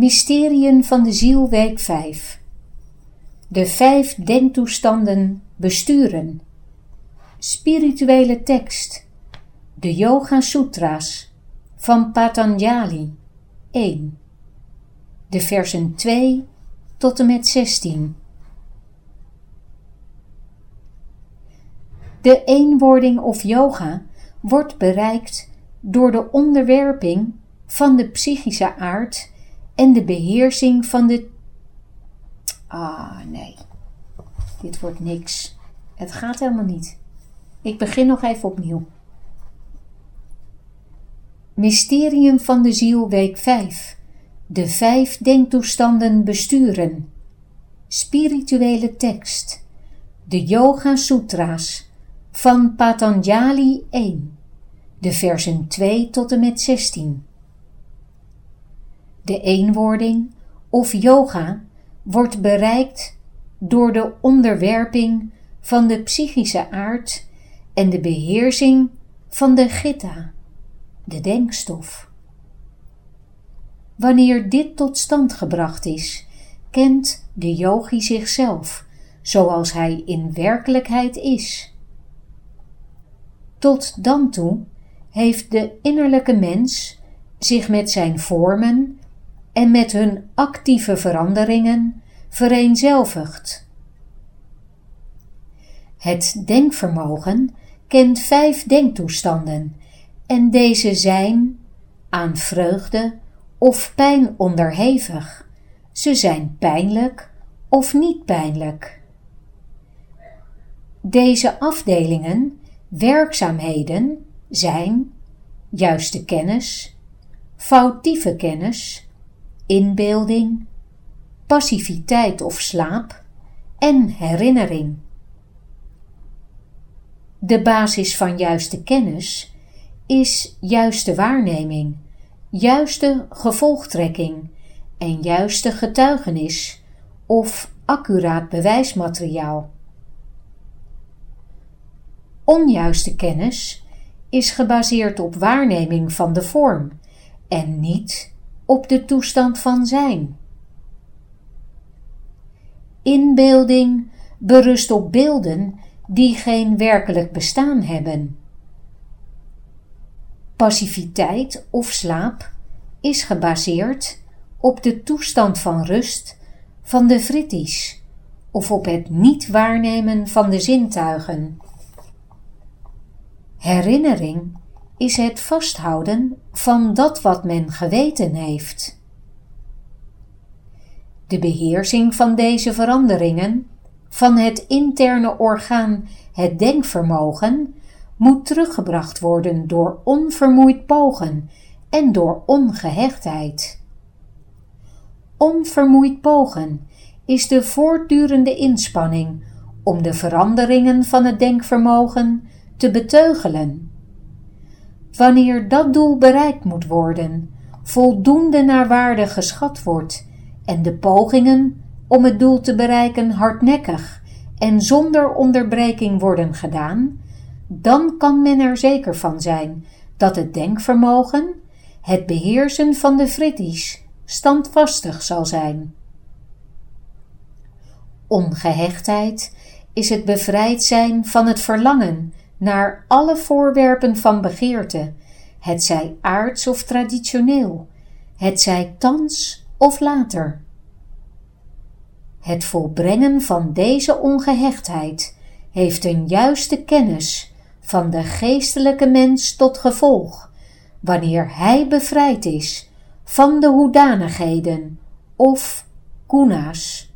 Mysteriën van de ziel week 5 De vijf denktoestanden besturen. Spirituele tekst. De Yoga Sutra's van Patanjali 1 De versen 2 tot en met 16 De eenwording of yoga wordt bereikt door de onderwerping van de psychische aard en de beheersing van de. Ah, nee. Dit wordt niks. Het gaat helemaal niet. Ik begin nog even opnieuw. Mysterium van de Ziel, week 5. De vijf denktoestanden besturen. Spirituele tekst. De Yoga Sutra's van Patanjali 1. De versen 2 tot en met 16. De eenwording of yoga wordt bereikt door de onderwerping van de psychische aard en de beheersing van de gitta, de denkstof. Wanneer dit tot stand gebracht is, kent de yogi zichzelf zoals hij in werkelijkheid is. Tot dan toe heeft de innerlijke mens zich met zijn vormen en met hun actieve veranderingen vereenzelvigd. Het denkvermogen kent vijf denktoestanden en deze zijn aan vreugde of pijn onderhevig. Ze zijn pijnlijk of niet pijnlijk. Deze afdelingen, werkzaamheden, zijn juiste kennis, foutieve kennis, inbeelding, passiviteit of slaap en herinnering. De basis van juiste kennis is juiste waarneming, juiste gevolgtrekking en juiste getuigenis of accuraat bewijsmateriaal. Onjuiste kennis is gebaseerd op waarneming van de vorm en niet op de toestand van zijn. Inbeelding berust op beelden die geen werkelijk bestaan hebben. Passiviteit of slaap is gebaseerd op de toestand van rust van de fritties of op het niet waarnemen van de zintuigen. Herinnering is het vasthouden van dat wat men geweten heeft. De beheersing van deze veranderingen, van het interne orgaan, het denkvermogen, moet teruggebracht worden door onvermoeid pogen en door ongehechtheid. Onvermoeid pogen is de voortdurende inspanning om de veranderingen van het denkvermogen te beteugelen. Wanneer dat doel bereikt moet worden, voldoende naar waarde geschat wordt en de pogingen om het doel te bereiken hardnekkig en zonder onderbreking worden gedaan, dan kan men er zeker van zijn dat het denkvermogen, het beheersen van de fritties, standvastig zal zijn. Ongehechtheid is het bevrijd zijn van het verlangen naar alle voorwerpen van begeerte, het zij aards of traditioneel, het zij thans of later. Het volbrengen van deze ongehechtheid heeft een juiste kennis van de geestelijke mens tot gevolg, wanneer hij bevrijd is van de hoedanigheden of kuna's